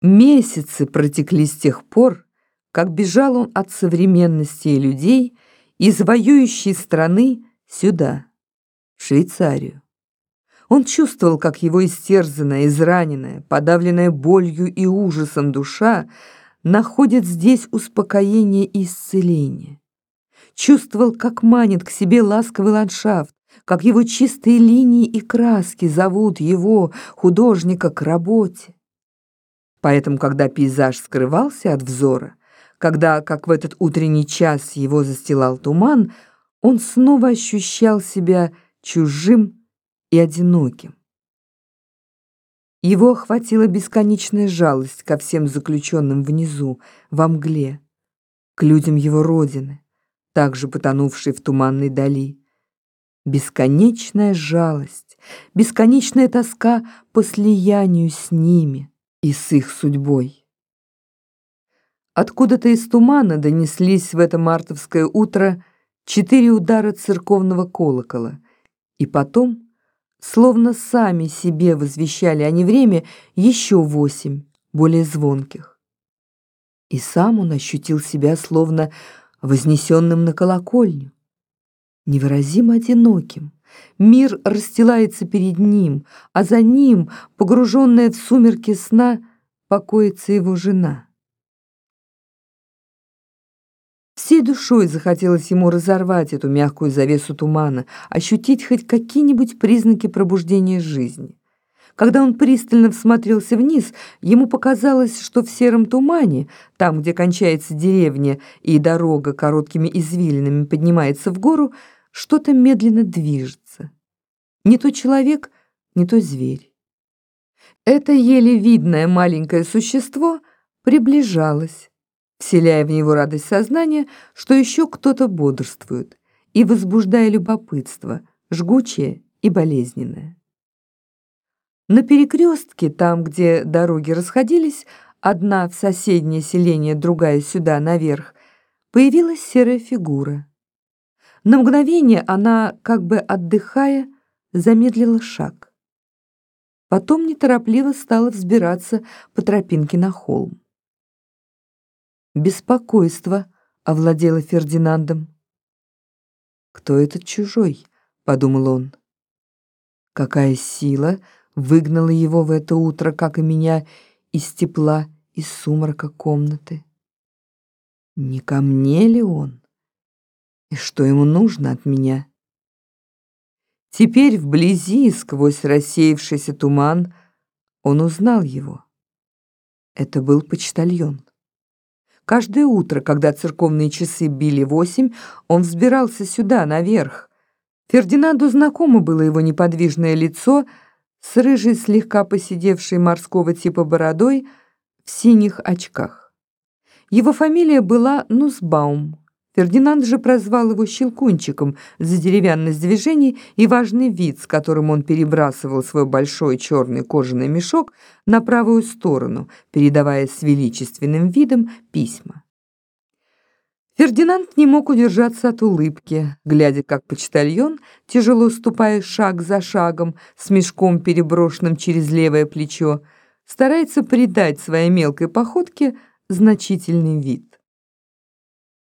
Месяцы протекли с тех пор, как бежал он от современности и людей из воюющей страны сюда, в Швейцарию. Он чувствовал, как его истерзанная, израненная, подавленная болью и ужасом душа находит здесь успокоение и исцеление. Чувствовал, как манит к себе ласковый ландшафт, как его чистые линии и краски зовут его, художника, к работе. Поэтому, когда пейзаж скрывался от взора, когда, как в этот утренний час, его застилал туман, он снова ощущал себя чужим и одиноким. Его охватила бесконечная жалость ко всем заключенным внизу, во мгле, к людям его родины, также потонувшей в туманной дали. Бесконечная жалость, бесконечная тоска по слиянию с ними и с их судьбой. Откуда-то из тумана донеслись в это мартовское утро четыре удара церковного колокола, и потом, словно сами себе возвещали они время, еще восемь, более звонких. И сам он ощутил себя словно вознесенным на колокольню, невыразимо одиноким. Мир расстилается перед ним, а за ним, погруженная в сумерки сна, покоится его жена. Всей душой захотелось ему разорвать эту мягкую завесу тумана, ощутить хоть какие-нибудь признаки пробуждения жизни. Когда он пристально всмотрелся вниз, ему показалось, что в сером тумане, там, где кончается деревня и дорога короткими извилинами поднимается в гору, что-то медленно движется. Не то человек, не то зверь. Это еле видное маленькое существо приближалось, вселяя в него радость сознания, что еще кто-то бодрствует, и возбуждая любопытство, жгучее и болезненное. На перекрестке, там, где дороги расходились, одна в соседнее селение, другая сюда, наверх, появилась серая фигура. На мгновение она, как бы отдыхая, замедлила шаг. Потом неторопливо стала взбираться по тропинке на холм. Беспокойство овладело Фердинандом. «Кто этот чужой?» — подумал он. «Какая сила выгнала его в это утро, как и меня, из тепла, из сумрака комнаты? Не ко мне ли он?» И что ему нужно от меня? Теперь вблизи, сквозь рассеявшийся туман, он узнал его. Это был почтальон. Каждое утро, когда церковные часы били восемь, он взбирался сюда, наверх. Фердинанду знакомо было его неподвижное лицо с рыжей, слегка посидевшей морского типа бородой в синих очках. Его фамилия была Нусбаум. Фердинанд же прозвал его «щелкунчиком» за деревянность движений и важный вид, с которым он перебрасывал свой большой черный кожаный мешок на правую сторону, передавая с величественным видом письма. Фердинанд не мог удержаться от улыбки, глядя, как почтальон, тяжело ступая шаг за шагом, с мешком, переброшенным через левое плечо, старается придать своей мелкой походке значительный вид.